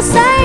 the